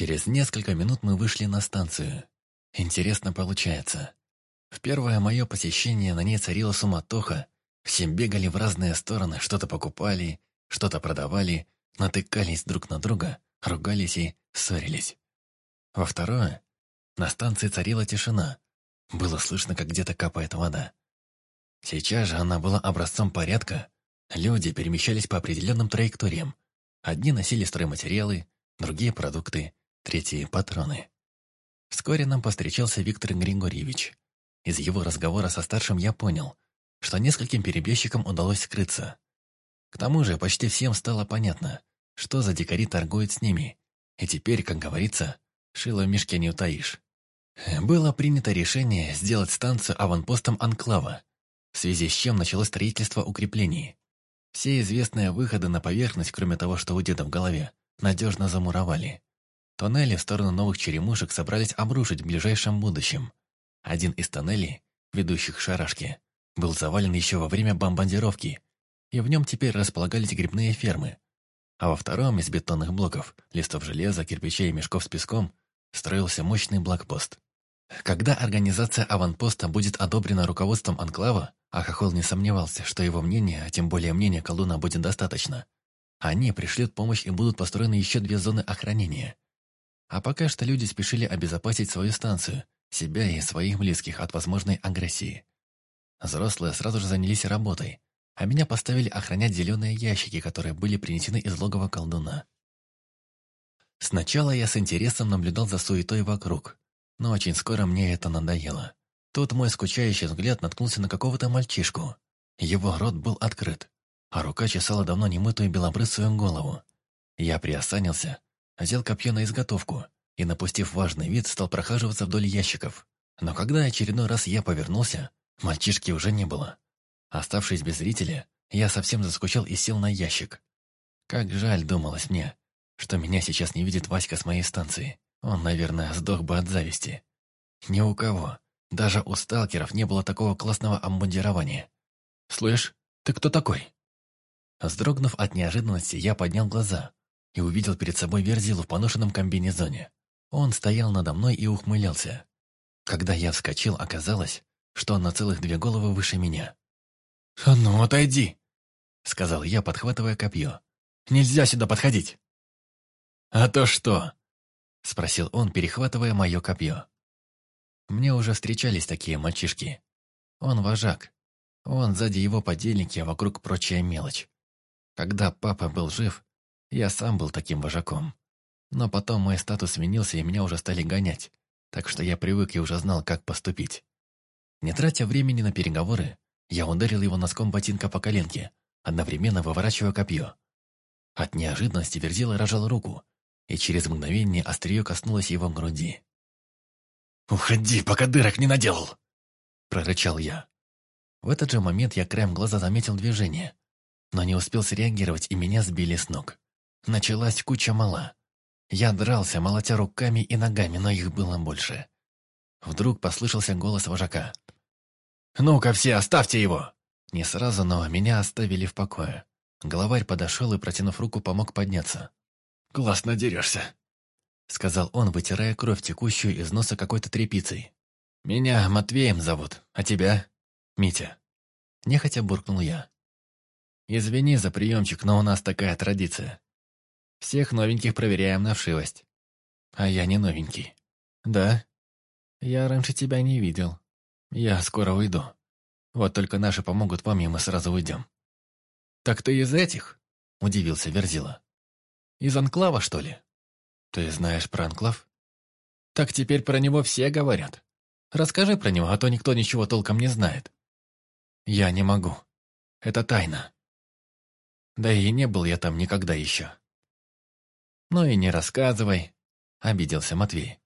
Через несколько минут мы вышли на станцию. Интересно получается. В первое мое посещение на ней царила суматоха. Все бегали в разные стороны, что-то покупали, что-то продавали, натыкались друг на друга, ругались и ссорились. Во второе, на станции царила тишина. Было слышно, как где-то капает вода. Сейчас же она была образцом порядка. Люди перемещались по определенным траекториям. Одни носили стройматериалы, другие – продукты, третьи – патроны. Вскоре нам повстречался Виктор Григорьевич. Из его разговора со старшим я понял, что нескольким перебежчикам удалось скрыться. К тому же почти всем стало понятно, что за дикари торгуют с ними. И теперь, как говорится, шило в мешке не утаишь. Было принято решение сделать станцию аванпостом Анклава, в связи с чем началось строительство укреплений. Все известные выходы на поверхность, кроме того, что у деда в голове, надежно замуровали. Тоннели в сторону новых черемушек собрались обрушить в ближайшем будущем. Один из тоннелей, ведущих к шарашке, был завален еще во время бомбардировки, и в нем теперь располагались грибные фермы. А во втором из бетонных блоков, листов железа, кирпичей и мешков с песком, строился мощный блокпост. Когда организация аванпоста будет одобрена руководством Анклава, а Хохол не сомневался, что его мнение, а тем более мнение Колуна будет достаточно, они пришлют помощь и будут построены еще две зоны охранения. А пока что люди спешили обезопасить свою станцию, себя и своих близких от возможной агрессии. Взрослые сразу же занялись работой, а меня поставили охранять зеленые ящики, которые были принесены из логова колдуна. Сначала я с интересом наблюдал за суетой вокруг, но очень скоро мне это надоело. Тут мой скучающий взгляд наткнулся на какого-то мальчишку. Его рот был открыт, а рука чесала давно немытую белобрысую голову. Я приосанился, взял копье на изготовку и, напустив важный вид, стал прохаживаться вдоль ящиков. Но когда очередной раз я повернулся, мальчишки уже не было. Оставшись без зрителя, я совсем заскучал и сел на ящик. Как жаль, думалось мне, что меня сейчас не видит Васька с моей станции. Он, наверное, сдох бы от зависти. Ни у кого, даже у сталкеров не было такого классного обмундирования. «Слышь, ты кто такой?» Вздрогнув от неожиданности, я поднял глаза и увидел перед собой Верзилу в поношенном комбинезоне. Он стоял надо мной и ухмылялся. Когда я вскочил, оказалось, что он на целых две головы выше меня. «А ну, отойди!» — сказал я, подхватывая копье. «Нельзя сюда подходить!» «А то что?» — спросил он, перехватывая мое копье. Мне уже встречались такие мальчишки. Он вожак. Он сзади его подельники, а вокруг прочая мелочь. Когда папа был жив, я сам был таким вожаком. Но потом мой статус сменился, и меня уже стали гонять, так что я привык и уже знал, как поступить. Не тратя времени на переговоры, я ударил его носком ботинка по коленке, одновременно выворачивая копье. От неожиданности Верзила рожал руку, и через мгновение острие коснулось его груди. «Уходи, пока дырок не наделал!» — прорычал я. В этот же момент я краем глаза заметил движение, но не успел среагировать, и меня сбили с ног. Началась куча мала. Я дрался, молотя руками и ногами, но их было больше. Вдруг послышался голос вожака. «Ну-ка все, оставьте его!» Не сразу, но меня оставили в покое. Главарь подошел и, протянув руку, помог подняться. «Классно дерешься», — сказал он, вытирая кровь, текущую из носа какой-то тряпицей. «Меня Матвеем зовут, а тебя?» «Митя». Нехотя буркнул я. «Извини за приемчик, но у нас такая традиция. Всех новеньких проверяем на вшивость. А я не новенький». «Да? Я раньше тебя не видел. Я скоро уйду. Вот только наши помогут вам, и мы сразу уйдем». «Так ты из этих?» — удивился Верзила. «Из Анклава, что ли?» «Ты знаешь про Анклав?» «Так теперь про него все говорят. Расскажи про него, а то никто ничего толком не знает». «Я не могу. Это тайна. Да и не был я там никогда еще». «Ну и не рассказывай», — обиделся Матвей.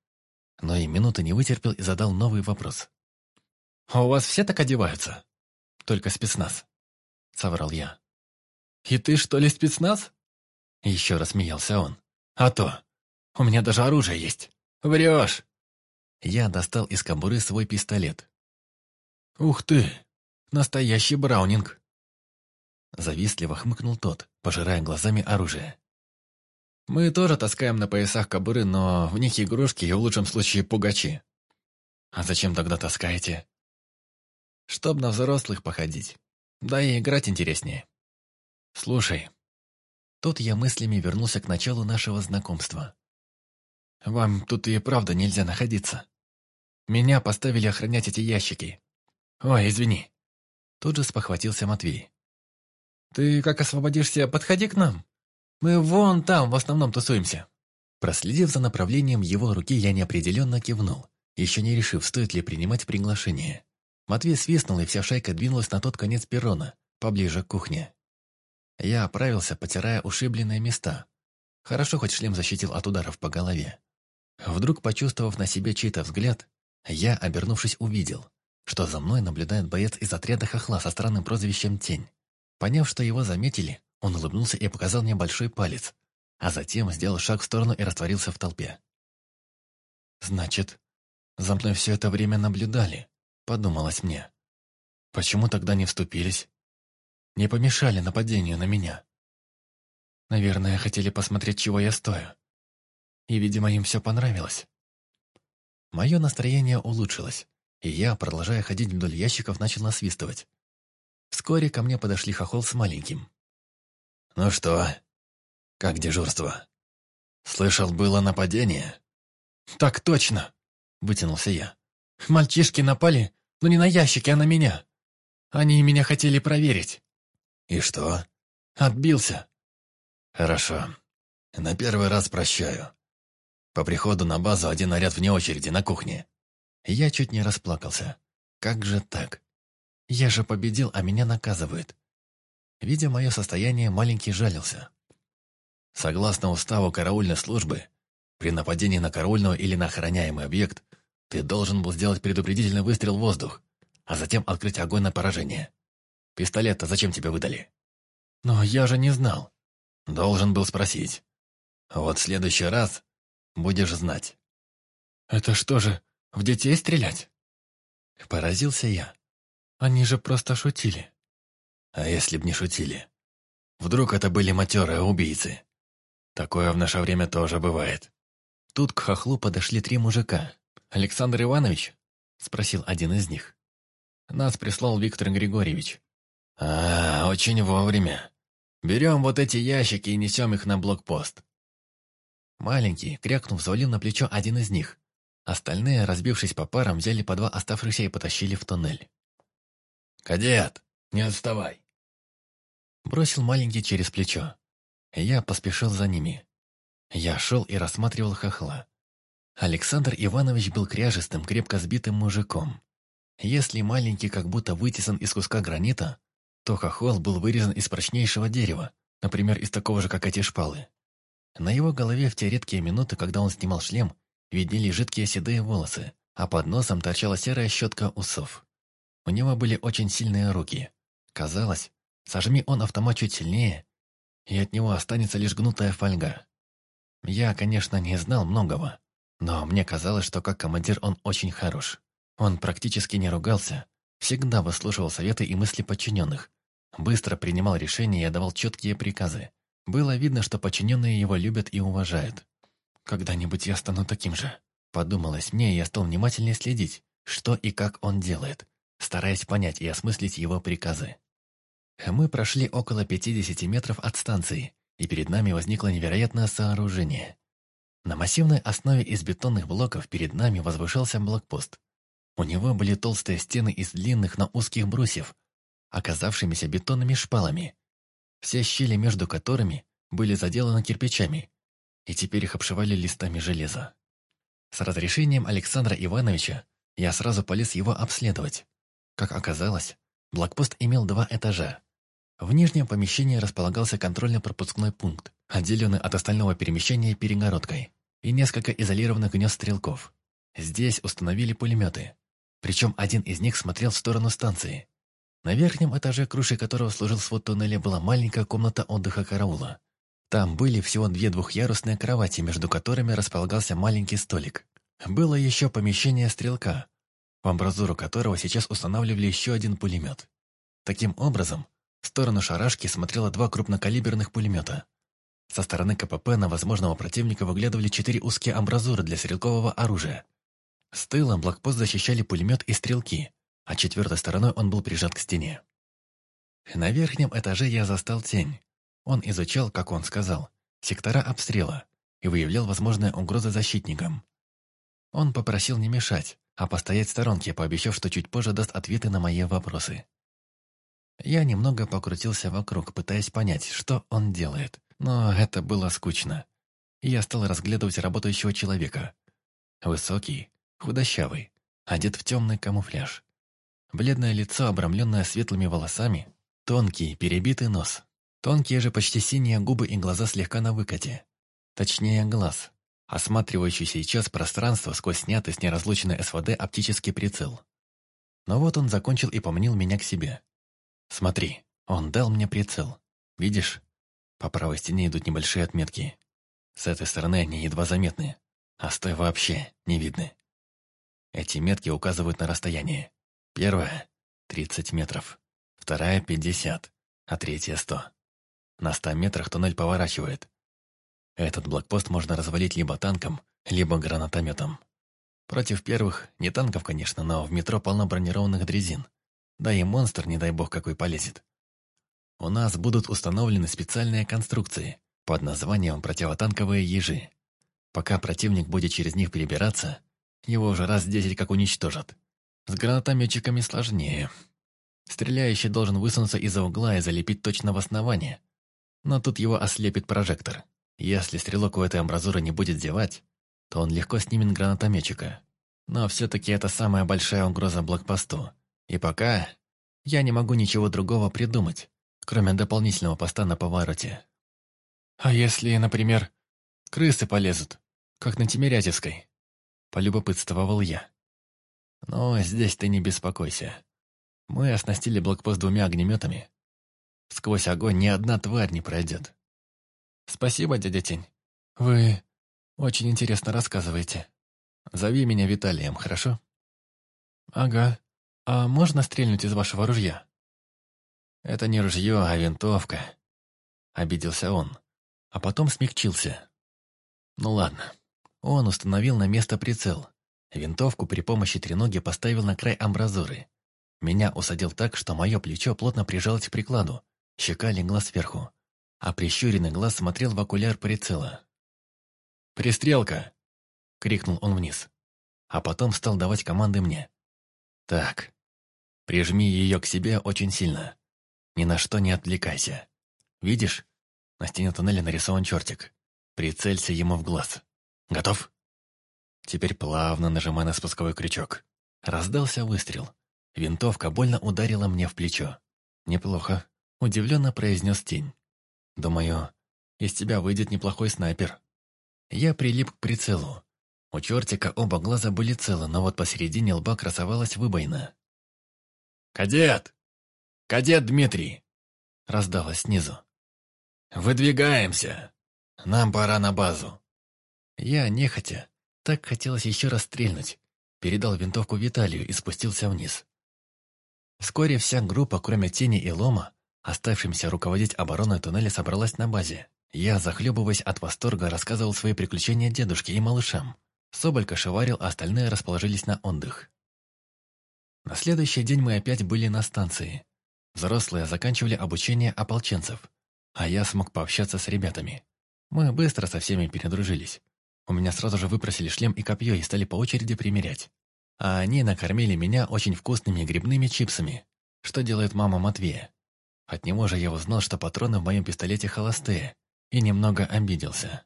Но и минуты не вытерпел и задал новый вопрос. «А у вас все так одеваются?» «Только спецназ», — соврал я. «И ты, что ли, спецназ?» Еще раз смеялся он. «А то! У меня даже оружие есть! Врешь!» Я достал из кобуры свой пистолет. «Ух ты! Настоящий браунинг!» Завистливо хмыкнул тот, пожирая глазами оружие. Мы тоже таскаем на поясах кобуры, но в них игрушки и в лучшем случае пугачи. А зачем тогда таскаете? Чтоб на взрослых походить. Да и играть интереснее. Слушай. Тут я мыслями вернулся к началу нашего знакомства. Вам тут и правда нельзя находиться. Меня поставили охранять эти ящики. Ой, извини. Тут же спохватился Матвей. Ты как освободишься, подходи к нам. Мы вон там в основном тусуемся. Проследив за направлением его руки, я неопределенно кивнул, еще не решив, стоит ли принимать приглашение. Матвей свистнул, и вся шайка двинулась на тот конец перрона, поближе к кухне. Я оправился, потирая ушибленные места. Хорошо, хоть шлем защитил от ударов по голове. Вдруг, почувствовав на себе чей-то взгляд, я, обернувшись, увидел, что за мной наблюдает боец из отряда хохла со странным прозвищем «Тень». Поняв, что его заметили, он улыбнулся и показал мне большой палец, а затем сделал шаг в сторону и растворился в толпе. «Значит, за мной все это время наблюдали», — подумалось мне. «Почему тогда не вступились? Не помешали нападению на меня?» Наверное, хотели посмотреть, чего я стою. И, видимо, им все понравилось. Мое настроение улучшилось, и я, продолжая ходить вдоль ящиков, начал насвистывать. Вскоре ко мне подошли хохол с маленьким. «Ну что, как дежурство? Слышал, было нападение?» «Так точно!» — вытянулся я. «Мальчишки напали, но не на ящики, а на меня. Они меня хотели проверить». «И что?» «Отбился». «Хорошо. На первый раз прощаю. По приходу на базу один наряд вне очереди на кухне». Я чуть не расплакался. «Как же так? Я же победил, а меня наказывают. Видя мое состояние, маленький жалился. Согласно уставу караульной службы, при нападении на караульного или на охраняемый объект, ты должен был сделать предупредительный выстрел в воздух, а затем открыть огонь на поражение. Пистолет-то зачем тебе выдали? Но я же не знал. Должен был спросить. Вот в следующий раз будешь знать. Это что же, в детей стрелять? Поразился я. Они же просто шутили. А если б не шутили? Вдруг это были матерые убийцы? Такое в наше время тоже бывает. Тут к хохлу подошли три мужика. «Александр Иванович?» – спросил один из них. «Нас прислал Виктор Григорьевич». «А, очень вовремя. Берем вот эти ящики и несем их на блокпост». Маленький, крякнув, завалил на плечо один из них. Остальные, разбившись по парам, взяли по два оставшихся и потащили в туннель. «Кадет, не отставай!» Бросил маленький через плечо. Я поспешил за ними. Я шел и рассматривал хохла. Александр Иванович был кряжестым, крепко сбитым мужиком. Если маленький как будто вытесан из куска гранита, то хохол был вырезан из прочнейшего дерева, например, из такого же, как эти шпалы. На его голове в те редкие минуты, когда он снимал шлем, виднели жидкие седые волосы, а под носом торчала серая щетка усов. У него были очень сильные руки. Казалось, Сожми он автомат чуть сильнее, и от него останется лишь гнутая фольга. Я, конечно, не знал многого, но мне казалось, что как командир он очень хорош. Он практически не ругался, всегда выслушивал советы и мысли подчиненных, быстро принимал решения и давал четкие приказы. Было видно, что подчиненные его любят и уважают. «Когда-нибудь я стану таким же», — подумалось мне, и я стал внимательнее следить, что и как он делает, стараясь понять и осмыслить его приказы. Мы прошли около 50 метров от станции, и перед нами возникло невероятное сооружение. На массивной основе из бетонных блоков перед нами возвышался блокпост. У него были толстые стены из длинных, но узких брусьев, оказавшимися бетонными шпалами, все щели между которыми были заделаны кирпичами, и теперь их обшивали листами железа. С разрешением Александра Ивановича я сразу полез его обследовать. Как оказалось, блокпост имел два этажа. В нижнем помещении располагался контрольно-пропускной пункт, отделенный от остального перемещения перегородкой, и несколько изолированных гнезд стрелков. Здесь установили пулеметы, причем один из них смотрел в сторону станции. На верхнем этаже, крышей которого служил свод туннеля, была маленькая комната отдыха караула. Там были всего две двухъярусные кровати, между которыми располагался маленький столик. Было еще помещение стрелка, в амбразуру которого сейчас устанавливали еще один пулемет. Таким образом, в сторону шарашки смотрело два крупнокалиберных пулемета. Со стороны КПП на возможного противника выглядывали четыре узкие амбразуры для стрелкового оружия. С тыла блокпост защищали пулемет и стрелки, а четвертой стороной он был прижат к стене. На верхнем этаже я застал тень. Он изучал, как он сказал, сектора обстрела и выявлял возможные угрозы защитникам. Он попросил не мешать, а постоять в сторонке, пообещав, что чуть позже даст ответы на мои вопросы. Я немного покрутился вокруг, пытаясь понять, что он делает, но это было скучно. Я стал разглядывать работающего человека. Высокий, худощавый, одет в темный камуфляж. Бледное лицо, обрамленное светлыми волосами, тонкий, перебитый нос. Тонкие же почти синие губы и глаза слегка на выкате. Точнее, глаз, осматривающий сейчас пространство сквозь снятый с неразлученной СВД оптический прицел. Но вот он закончил и поманил меня к себе. «Смотри, он дал мне прицел. Видишь? По правой стене идут небольшие отметки. С этой стороны они едва заметны, а с той вообще не видны. Эти метки указывают на расстояние. Первая — 30 метров, вторая — 50, а третья — 100. На 100 метрах туннель поворачивает, этот блокпост можно развалить либо танком, либо гранатометом. Против первых, не танков, конечно, но в метро полно бронированных дрезин. Да и монстр, не дай бог, какой полезет. У нас будут установлены специальные конструкции под названием противотанковые ежи. Пока противник будет через них перебираться, его уже раз десять как уничтожат. С гранатометчиками сложнее. Стреляющий должен высунуться из-за угла и залепить точно в основание. Но тут его ослепит прожектор. Если стрелок у этой амбразуры не будет зевать, то он легко снимет гранатометчика. Но все-таки это самая большая угроза блокпосту. И пока я не могу ничего другого придумать, кроме дополнительного поста на повороте. А если, например, крысы полезут, как на Тимирязевской? Полюбопытствовал я. Но здесь ты не беспокойся. Мы оснастили блокпост двумя огнеметами. Сквозь огонь ни одна тварь не пройдет. «Спасибо, дядя Тень. Вы очень интересно рассказываете. Зови меня Виталием, хорошо?» «Ага. А можно стрельнуть из вашего ружья?» «Это не ружье, а винтовка», — обиделся он, а потом смягчился. «Ну ладно». Он установил на место прицел. Винтовку при помощи треноги поставил на край амбразуры. Меня усадил так, что мое плечо плотно прижалось к прикладу, щека легла сверху а прищуренный глаз смотрел в окуляр прицела. «Пристрелка!» — крикнул он вниз. А потом стал давать команды мне. «Так, прижми ее к себе очень сильно. Ни на что не отвлекайся. Видишь, на стене туннеля нарисован чертик. Прицелься ему в глаз. Готов?» Теперь плавно нажимай на спусковой крючок. Раздался выстрел. Винтовка больно ударила мне в плечо. «Неплохо», — удивленно произнес тень. Думаю, из тебя выйдет неплохой снайпер. Я прилип к прицелу. У чертика оба глаза были целы, но вот посередине лба красовалась выбоина. «Кадет! Кадет Дмитрий!» Раздалось снизу. «Выдвигаемся! Нам пора на базу!» Я, нехотя, так хотелось еще раз стрельнуть, передал винтовку Виталию и спустился вниз. Вскоре вся группа, кроме Тени и Лома, Оставшимся руководить обороной туннеля собралась на базе. Я, захлебываясь от восторга, рассказывал свои приключения дедушке и малышам. Соболь кошеварил, а остальные расположились на отдых. На следующий день мы опять были на станции. Взрослые заканчивали обучение ополченцев, а я смог пообщаться с ребятами. Мы быстро со всеми передружились. У меня сразу же выпросили шлем и копье и стали по очереди примерять. А они накормили меня очень вкусными грибными чипсами, что делает мама Матвея. От него же я узнал, что патроны в моем пистолете холостые, и немного обиделся.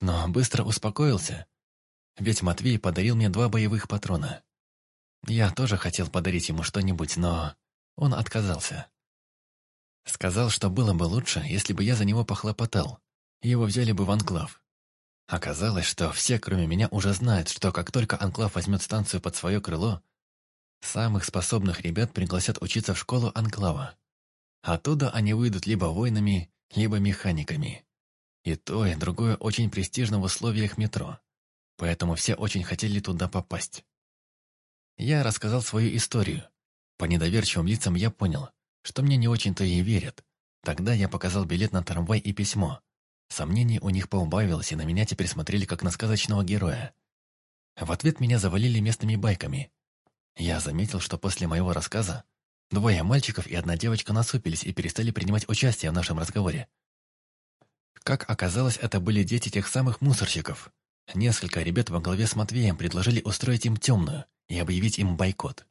Но быстро успокоился, ведь Матвей подарил мне два боевых патрона. Я тоже хотел подарить ему что-нибудь, но он отказался. Сказал, что было бы лучше, если бы я за него похлопотал, его взяли бы в анклав. Оказалось, что все, кроме меня, уже знают, что как только анклав возьмет станцию под свое крыло, самых способных ребят пригласят учиться в школу анклава. Оттуда они выйдут либо воинами, либо механиками. И то, и другое очень престижно в условиях метро. Поэтому все очень хотели туда попасть. Я рассказал свою историю. По недоверчивым лицам я понял, что мне не очень-то и верят. Тогда я показал билет на трамвай и письмо. Сомнений у них поубавилось, и на меня теперь смотрели как на сказочного героя. В ответ меня завалили местными байками. Я заметил, что после моего рассказа двое мальчиков и одна девочка насупились и перестали принимать участие в нашем разговоре. Как оказалось, это были дети тех самых мусорщиков. Несколько ребят во главе с Матвеем предложили устроить им темную и объявить им бойкот.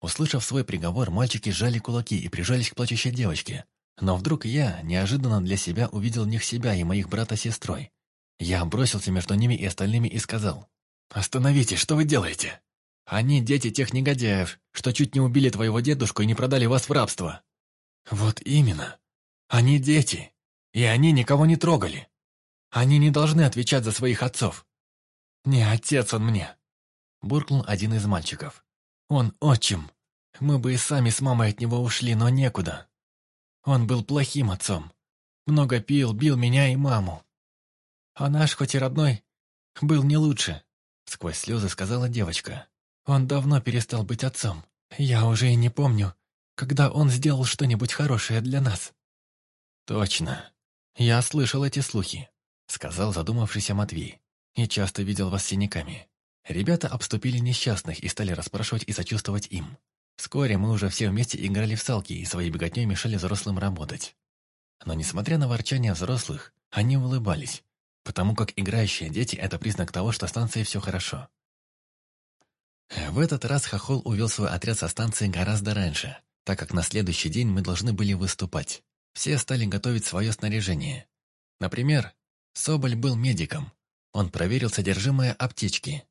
Услышав свой приговор, мальчики сжали кулаки и прижались к плачущей девочке. Но вдруг я, неожиданно для себя, увидел в них себя и моих брата с сестрой. Я бросился между ними и остальными и сказал, «Остановитесь, что вы делаете? Они дети тех негодяев, что чуть не убили твоего дедушку и не продали вас в рабство». «Вот именно. Они дети, и они никого не трогали. Они не должны отвечать за своих отцов. Не отец он мне», — буркнул один из мальчиков. «Он отчим. Мы бы и сами с мамой от него ушли, но некуда. Он был плохим отцом. Много пил, бил меня и маму. А наш, хоть и родной, был не лучше», — сквозь слезы сказала девочка. «Он давно перестал быть отцом. Я уже и не помню, когда он сделал что-нибудь хорошее для нас». «Точно. Я слышал эти слухи», — сказал задумавшийся Матвей. «И часто видел вас синяками. Ребята обступили несчастных и стали расспрашивать и сочувствовать им. Вскоре мы уже все вместе играли в салки и своей беготней мешали взрослым работать. Но несмотря на ворчание взрослых, они улыбались, потому как играющие дети – это признак того, что станции все хорошо. В этот раз Хохол увел свой отряд со станции гораздо раньше, так как на следующий день мы должны были выступать. Все стали готовить свое снаряжение. Например, Соболь был медиком. Он проверил содержимое аптечки.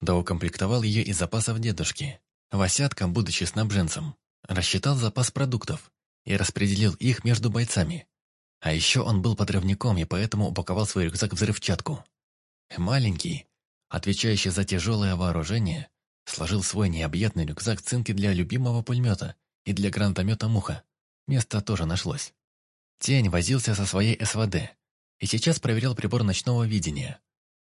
Да укомплектовал ее из запасов дедушки. Васятка, будучи снабженцем, рассчитал запас продуктов и распределил их между бойцами. А еще он был подрывником и поэтому упаковал свой рюкзак в взрывчатку. Маленький, отвечающий за тяжелое вооружение, сложил свой необъятный рюкзак цинки для любимого пулемета и для гранатомета «Муха». Место тоже нашлось. Тень возился со своей СВД и сейчас проверял прибор ночного видения.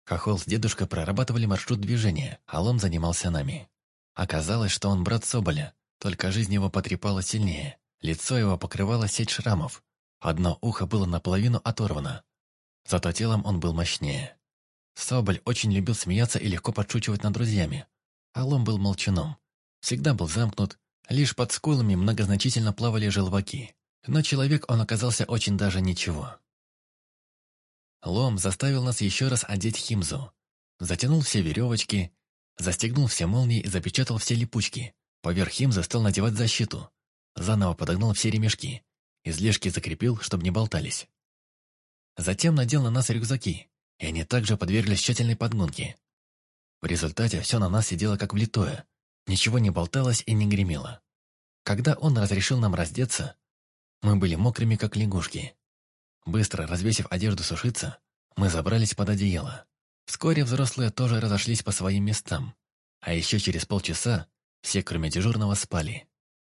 Хохол с дедушкой прорабатывали маршрут движения, а Лом занимался нами. Оказалось, что он брат Соболя, только жизнь его потрепала сильнее. Лицо его покрывало сеть шрамов. Одно ухо было наполовину оторвано. Зато телом он был мощнее. Соболь очень любил смеяться и легко подшучивать над друзьями. Алом был молчуном. Всегда был замкнут, лишь под скулами многозначительно плавали желваки. Но человек он оказался очень даже ничего. Лом заставил нас еще раз одеть химзу. Затянул все веревочки, Застегнул все молнии и запечатал все липучки. Поверх химза стал надевать защиту. Заново подогнал все ремешки. Излишки закрепил, чтобы не болтались. Затем надел на нас рюкзаки, и они также подверглись тщательной подгонке. В результате все на нас сидело как влитое. Ничего не болталось и не гремело. Когда он разрешил нам раздеться, мы были мокрыми, как лягушки. Быстро развесив одежду сушиться, мы забрались под одеяло. Вскоре взрослые тоже разошлись по своим местам, а еще через полчаса все, кроме дежурного, спали.